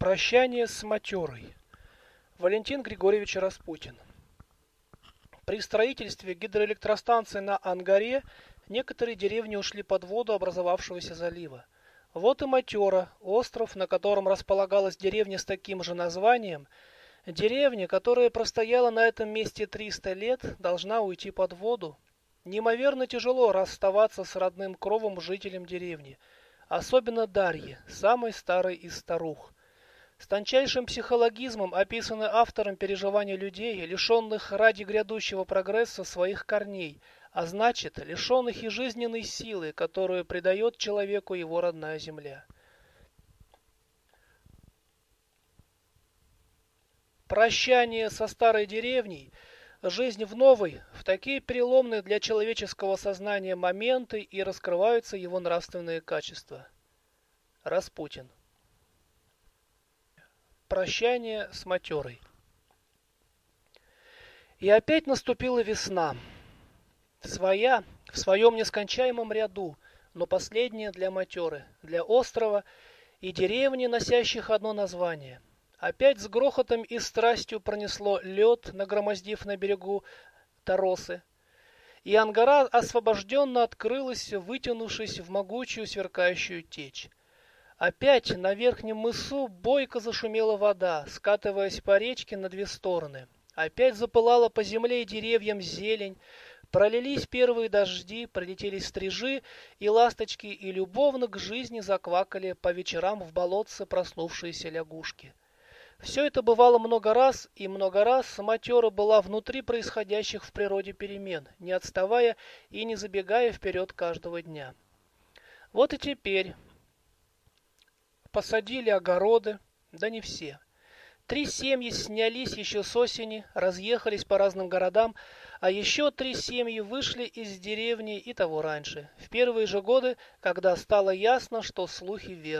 Прощание с матерой. Валентин Григорьевич Распутин. При строительстве гидроэлектростанции на Ангаре некоторые деревни ушли под воду образовавшегося залива. Вот и Матера, остров, на котором располагалась деревня с таким же названием. Деревня, которая простояла на этом месте 300 лет, должна уйти под воду. Неимоверно тяжело расставаться с родным кровом жителям деревни, особенно Дарье, самой старой из старух – с тончайшим психологизмом описаны автором переживания людей, лишенных ради грядущего прогресса своих корней, а значит, лишенных и жизненной силы, которую придает человеку его родная земля. Прощание со старой деревней, жизнь в новой, в такие переломные для человеческого сознания моменты и раскрываются его нравственные качества. Распутин Прощание с матерой. И опять наступила весна. Своя, в своем нескончаемом ряду, но последняя для матеры, для острова и деревни, носящих одно название. Опять с грохотом и страстью пронесло лед, нагромоздив на берегу торосы. И Ангара освобожденно открылась, вытянувшись в могучую сверкающую течь. Опять на верхнем мысу бойко зашумела вода, скатываясь по речке на две стороны. Опять запылала по земле и деревьям зелень, пролились первые дожди, пролетели стрижи и ласточки, и любовно к жизни заквакали по вечерам в болотце проснувшиеся лягушки. Все это бывало много раз, и много раз матера была внутри происходящих в природе перемен, не отставая и не забегая вперед каждого дня. Вот и теперь посадили огороды, да не все. Три семьи снялись еще с осени, разъехались по разным городам, а еще три семьи вышли из деревни и того раньше, в первые же годы, когда стало ясно, что слухи верны.